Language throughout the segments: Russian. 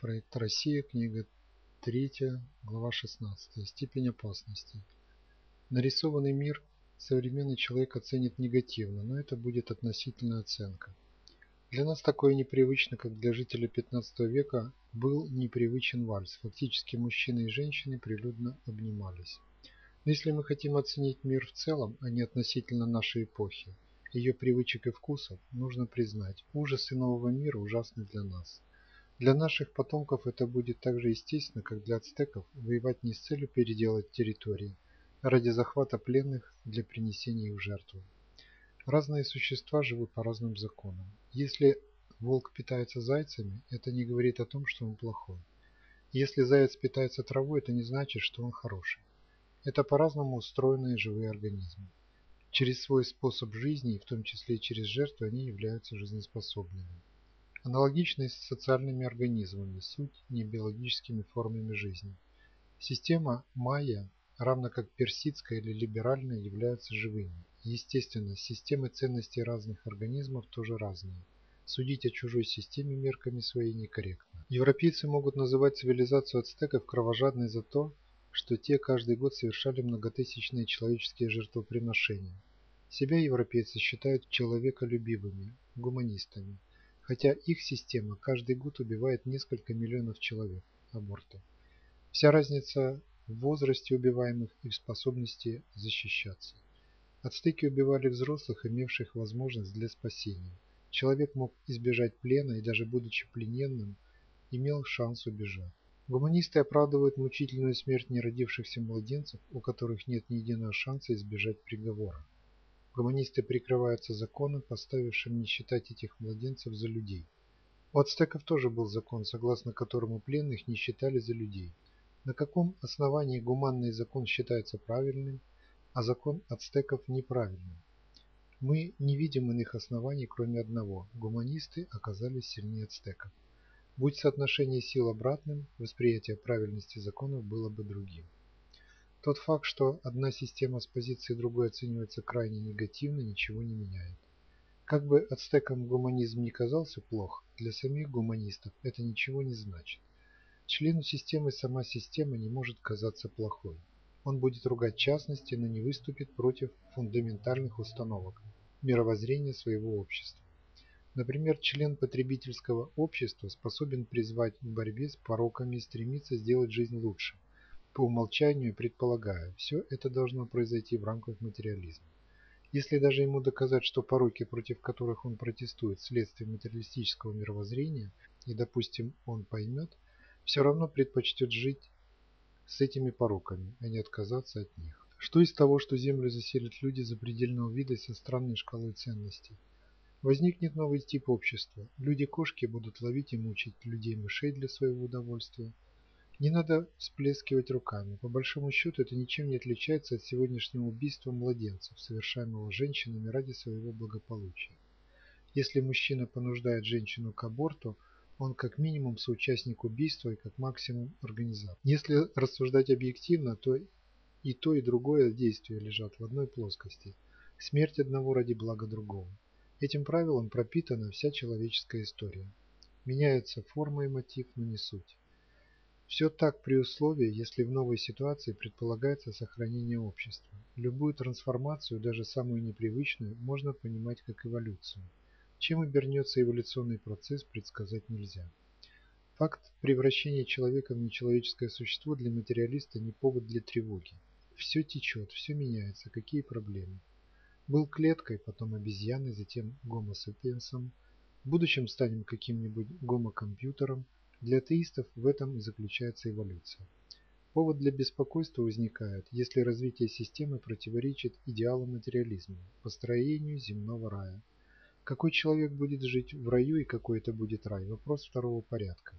Проект Россия, книга 3, глава 16. Степень опасности. Нарисованный мир современный человек оценит негативно, но это будет относительная оценка. Для нас такое непривычно, как для жителя 15 века был непривычен вальс. Фактически мужчины и женщины прилюдно обнимались. Но если мы хотим оценить мир в целом, а не относительно нашей эпохи, ее привычек и вкусов, нужно признать, ужасы нового мира ужасны для нас. Для наших потомков это будет так же естественно, как для ацтеков воевать не с целью переделать территории, а ради захвата пленных для принесения их в жертву. Разные существа живут по разным законам. Если волк питается зайцами, это не говорит о том, что он плохой. Если заяц питается травой, это не значит, что он хороший. Это по-разному устроенные живые организмы. Через свой способ жизни, и в том числе через жертву, они являются жизнеспособными. Аналогичны с социальными организмами, суть не биологическими формами жизни. Система майя, равно как персидская или либеральная, являются живыми. Естественно, системы ценностей разных организмов тоже разные. Судить о чужой системе мерками своей некорректно. Европейцы могут называть цивилизацию ацтеков кровожадной за то, что те каждый год совершали многотысячные человеческие жертвоприношения. Себя европейцы считают человеколюбивыми, гуманистами хотя их система каждый год убивает несколько миллионов человек аборты. Вся разница в возрасте убиваемых и в способности защищаться. Ацтеки убивали взрослых, имевших возможность для спасения. Человек мог избежать плена и даже будучи плененным, имел шанс убежать. Гуманисты оправдывают мучительную смерть неродившихся младенцев, у которых нет ни единого шанса избежать приговора. Гуманисты прикрываются законом, поставившим не считать этих младенцев за людей. У ацтеков тоже был закон, согласно которому пленных не считали за людей. На каком основании гуманный закон считается правильным, а закон ацтеков неправильным? Мы не видим иных оснований, кроме одного – гуманисты оказались сильнее ацтеков. Будь соотношение сил обратным, восприятие правильности законов было бы другим. Тот факт, что одна система с позиции другой оценивается крайне негативно, ничего не меняет. Как бы ацтекам гуманизм не казался плох, для самих гуманистов это ничего не значит. Члену системы сама система не может казаться плохой. Он будет ругать частности, но не выступит против фундаментальных установок, мировоззрения своего общества. Например, член потребительского общества способен призвать к борьбе с пороками и стремиться сделать жизнь лучше – по умолчанию предполагая, все это должно произойти в рамках материализма. Если даже ему доказать, что пороки, против которых он протестует, следствие материалистического мировоззрения, и, допустим, он поймет, все равно предпочтет жить с этими пороками, а не отказаться от них. Что из того, что Землю заселят люди запредельного вида со странной шкалой ценностей? Возникнет новый тип общества. Люди-кошки будут ловить и мучить людей-мышей для своего удовольствия, не надо всплескивать руками. По большому счету это ничем не отличается от сегодняшнего убийства младенцев, совершаемого женщинами ради своего благополучия. Если мужчина понуждает женщину к аборту, он как минимум соучастник убийства и как максимум организатор. Если рассуждать объективно, то и то, и другое действие лежат в одной плоскости. Смерть одного ради блага другого. Этим правилом пропитана вся человеческая история. Меняется форма и мотив, но не суть. Все так при условии, если в новой ситуации предполагается сохранение общества. Любую трансформацию, даже самую непривычную, можно понимать как эволюцию. Чем обернется эволюционный процесс, предсказать нельзя. Факт превращения человека в нечеловеческое существо для материалиста не повод для тревоги. Все течет, все меняется, какие проблемы. Был клеткой, потом обезьяной, затем гомо сапиенсом. В будущем станем каким-нибудь гомокомпьютером – для атеистов в этом и заключается эволюция. Повод для беспокойства возникает, если развитие системы противоречит идеалам материализма, построению земного рая. Какой человек будет жить в раю и какой это будет рай – вопрос второго порядка.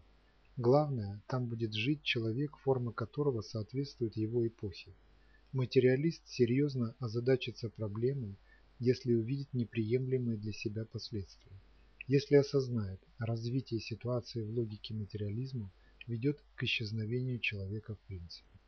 Главное, там будет жить человек, форма которого соответствует его эпохе. Материалист серьезно озадачится проблемой, если увидит неприемлемые для себя последствия. Если осознает, развитие ситуации в логике материализма ведет к исчезновению человека в принципе.